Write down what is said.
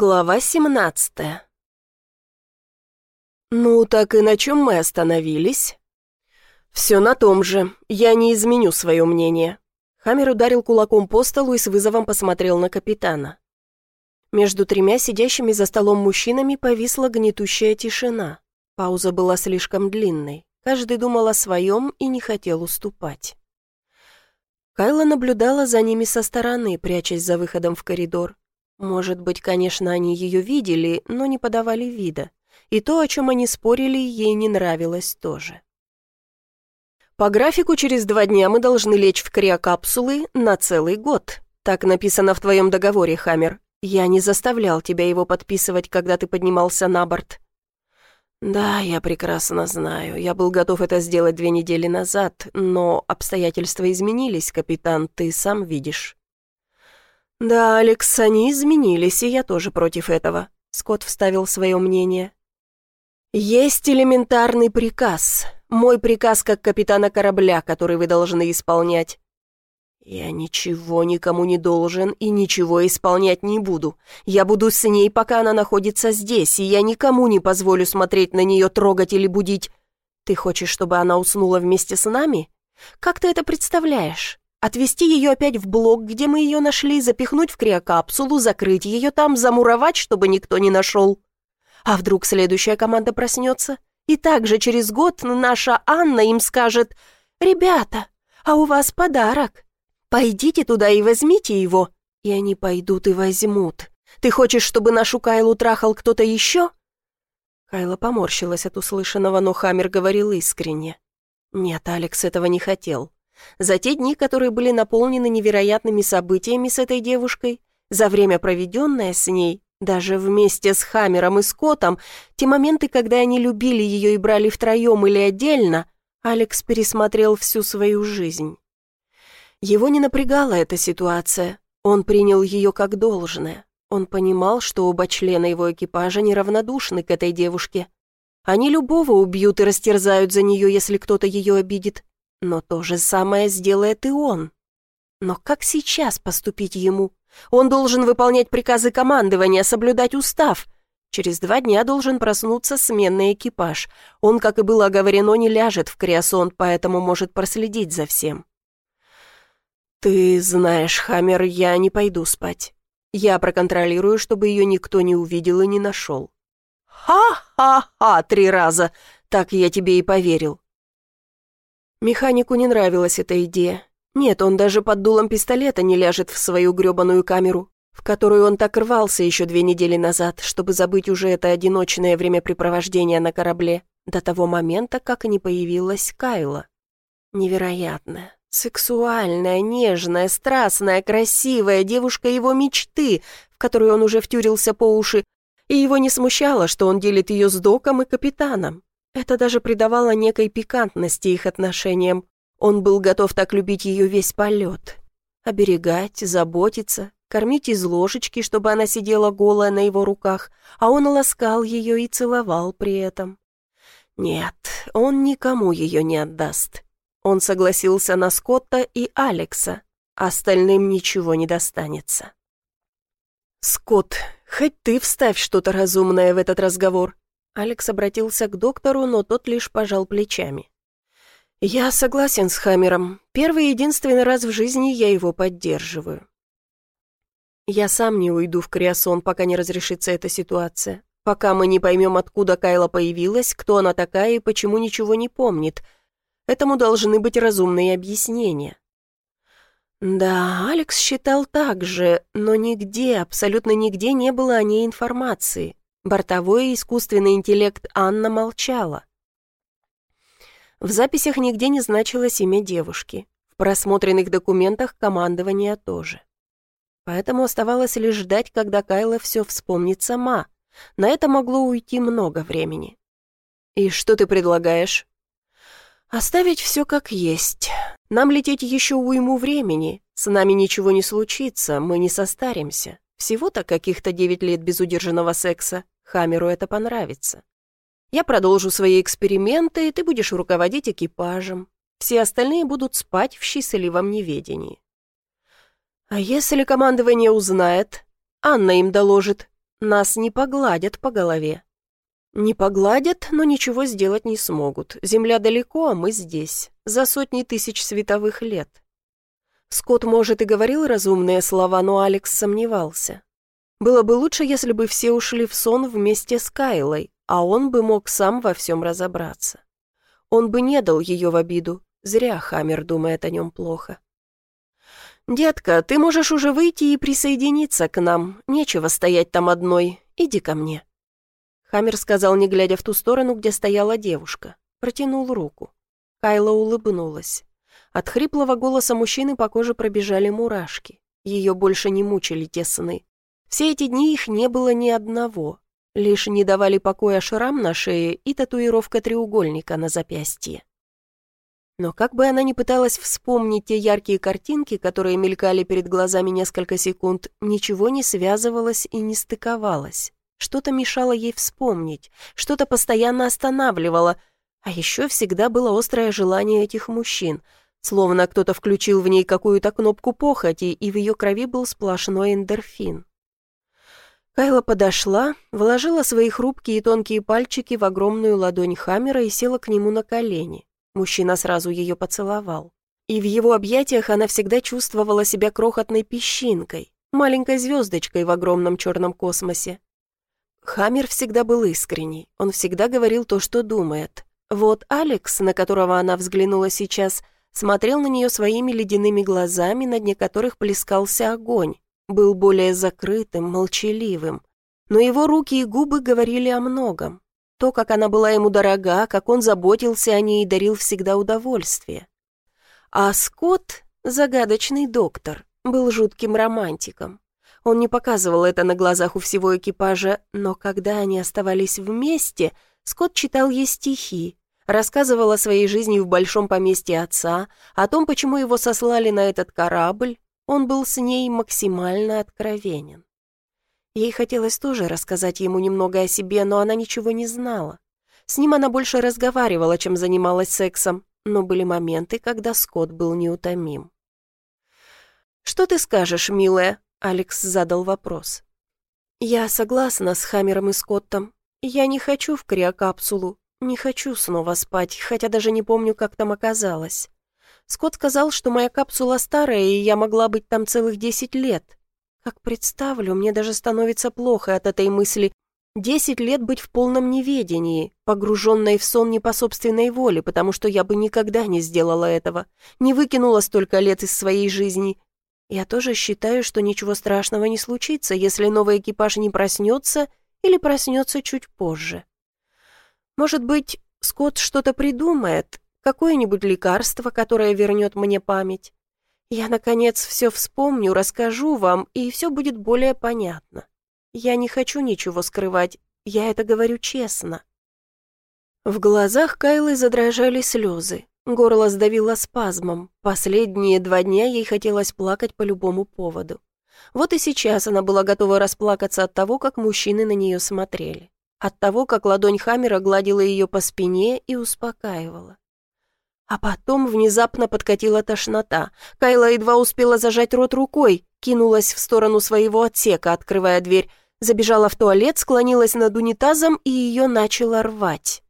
Глава 17 «Ну, так и на чем мы остановились?» «Все на том же. Я не изменю свое мнение». Хаммер ударил кулаком по столу и с вызовом посмотрел на капитана. Между тремя сидящими за столом мужчинами повисла гнетущая тишина. Пауза была слишком длинной. Каждый думал о своем и не хотел уступать. Кайла наблюдала за ними со стороны, прячась за выходом в коридор. Может быть, конечно, они ее видели, но не подавали вида. И то, о чем они спорили, ей не нравилось тоже. По графику через два дня мы должны лечь в криокапсулы на целый год. Так написано в твоем договоре, Хаммер. Я не заставлял тебя его подписывать, когда ты поднимался на борт. Да, я прекрасно знаю. Я был готов это сделать две недели назад, но обстоятельства изменились, капитан, ты сам видишь. «Да, Алекс, они изменились, и я тоже против этого», — Скотт вставил свое мнение. «Есть элементарный приказ. Мой приказ как капитана корабля, который вы должны исполнять. Я ничего никому не должен и ничего исполнять не буду. Я буду с ней, пока она находится здесь, и я никому не позволю смотреть на нее, трогать или будить. Ты хочешь, чтобы она уснула вместе с нами? Как ты это представляешь? Отвезти ее опять в блок, где мы ее нашли, запихнуть в криокапсулу, закрыть ее там, замуровать, чтобы никто не нашел. А вдруг следующая команда проснется? И также через год наша Анна им скажет «Ребята, а у вас подарок. Пойдите туда и возьмите его». И они пойдут и возьмут. Ты хочешь, чтобы нашу Кайлу трахал кто-то еще?» Кайла поморщилась от услышанного, но Хаммер говорил искренне. «Нет, Алекс этого не хотел. За те дни, которые были наполнены невероятными событиями с этой девушкой, за время, проведенное с ней, даже вместе с Хаммером и Скоттом, те моменты, когда они любили ее и брали втроем или отдельно, Алекс пересмотрел всю свою жизнь. Его не напрягала эта ситуация, он принял ее как должное. Он понимал, что оба члена его экипажа неравнодушны к этой девушке. Они любого убьют и растерзают за нее, если кто-то ее обидит. Но то же самое сделает и он. Но как сейчас поступить ему? Он должен выполнять приказы командования, соблюдать устав. Через два дня должен проснуться сменный экипаж. Он, как и было оговорено, не ляжет в криосон, поэтому может проследить за всем. «Ты знаешь, Хаммер, я не пойду спать. Я проконтролирую, чтобы ее никто не увидел и не нашел». «Ха-ха-ха! Три раза! Так я тебе и поверил. Механику не нравилась эта идея. Нет, он даже под дулом пистолета не ляжет в свою грёбаную камеру, в которую он так рвался еще две недели назад, чтобы забыть уже это одиночное времяпрепровождение на корабле, до того момента, как не появилась Кайла. Невероятная, сексуальная, нежная, страстная, красивая девушка его мечты, в которую он уже втюрился по уши, и его не смущало, что он делит ее с доком и капитаном. Это даже придавало некой пикантности их отношениям. Он был готов так любить ее весь полет. Оберегать, заботиться, кормить из ложечки, чтобы она сидела голая на его руках, а он ласкал ее и целовал при этом. Нет, он никому ее не отдаст. Он согласился на Скотта и Алекса, остальным ничего не достанется. «Скотт, хоть ты вставь что-то разумное в этот разговор», Алекс обратился к доктору, но тот лишь пожал плечами. «Я согласен с Хаммером. Первый и единственный раз в жизни я его поддерживаю. Я сам не уйду в Криосон, пока не разрешится эта ситуация. Пока мы не поймем, откуда Кайла появилась, кто она такая и почему ничего не помнит. Этому должны быть разумные объяснения». Да, Алекс считал так же, но нигде, абсолютно нигде не было о ней информации. Бортовой искусственный интеллект Анна молчала. В записях нигде не значилось имя девушки. В просмотренных документах командования тоже. Поэтому оставалось лишь ждать, когда Кайла все вспомнит сама. На это могло уйти много времени. «И что ты предлагаешь?» «Оставить все как есть. Нам лететь еще уйму времени. С нами ничего не случится, мы не состаримся. Всего-то каких-то девять лет безудержанного секса. Хамеру это понравится. Я продолжу свои эксперименты, и ты будешь руководить экипажем. Все остальные будут спать в счастливом неведении. А если командование узнает, Анна им доложит. Нас не погладят по голове. Не погладят, но ничего сделать не смогут. Земля далеко, а мы здесь, за сотни тысяч световых лет. Скотт, может, и говорил разумные слова, но Алекс сомневался. Было бы лучше, если бы все ушли в сон вместе с Кайлой, а он бы мог сам во всем разобраться. Он бы не дал ее в обиду. Зря Хаммер думает о нем плохо. «Детка, ты можешь уже выйти и присоединиться к нам. Нечего стоять там одной. Иди ко мне». Хаммер сказал, не глядя в ту сторону, где стояла девушка. Протянул руку. Кайла улыбнулась. От хриплого голоса мужчины по коже пробежали мурашки. Ее больше не мучили те сны. Все эти дни их не было ни одного. Лишь не давали покоя шрам на шее и татуировка треугольника на запястье. Но как бы она ни пыталась вспомнить те яркие картинки, которые мелькали перед глазами несколько секунд, ничего не связывалось и не стыковалось. Что-то мешало ей вспомнить, что-то постоянно останавливало, а еще всегда было острое желание этих мужчин — Словно кто-то включил в ней какую-то кнопку похоти, и в ее крови был сплошной эндорфин. Кайла подошла, вложила свои хрупкие и тонкие пальчики в огромную ладонь Хаммера и села к нему на колени. Мужчина сразу ее поцеловал. И в его объятиях она всегда чувствовала себя крохотной песчинкой, маленькой звездочкой в огромном черном космосе. Хаммер всегда был искренний, он всегда говорил то, что думает. Вот Алекс, на которого она взглянула сейчас – смотрел на нее своими ледяными глазами, на дне которых плескался огонь, был более закрытым, молчаливым. Но его руки и губы говорили о многом. То, как она была ему дорога, как он заботился о ней и дарил всегда удовольствие. А Скотт, загадочный доктор, был жутким романтиком. Он не показывал это на глазах у всего экипажа, но когда они оставались вместе, Скотт читал ей стихи, рассказывал о своей жизни в большом поместье отца, о том, почему его сослали на этот корабль, он был с ней максимально откровенен. Ей хотелось тоже рассказать ему немного о себе, но она ничего не знала. С ним она больше разговаривала, чем занималась сексом, но были моменты, когда Скотт был неутомим. «Что ты скажешь, милая?» — Алекс задал вопрос. «Я согласна с Хаммером и Скоттом. Я не хочу в криокапсулу. Не хочу снова спать, хотя даже не помню, как там оказалось. Скотт сказал, что моя капсула старая, и я могла быть там целых десять лет. Как представлю, мне даже становится плохо от этой мысли. Десять лет быть в полном неведении, погруженной в сон не по собственной воле, потому что я бы никогда не сделала этого, не выкинула столько лет из своей жизни. Я тоже считаю, что ничего страшного не случится, если новый экипаж не проснется или проснется чуть позже. Может быть, Скотт что-то придумает, какое-нибудь лекарство, которое вернет мне память. Я, наконец, все вспомню, расскажу вам, и все будет более понятно. Я не хочу ничего скрывать, я это говорю честно». В глазах Кайлы задрожали слезы. Горло сдавило спазмом. Последние два дня ей хотелось плакать по любому поводу. Вот и сейчас она была готова расплакаться от того, как мужчины на нее смотрели от того, как ладонь Хаммера гладила ее по спине и успокаивала. А потом внезапно подкатила тошнота. Кайла едва успела зажать рот рукой, кинулась в сторону своего отсека, открывая дверь, забежала в туалет, склонилась над унитазом и ее начала рвать.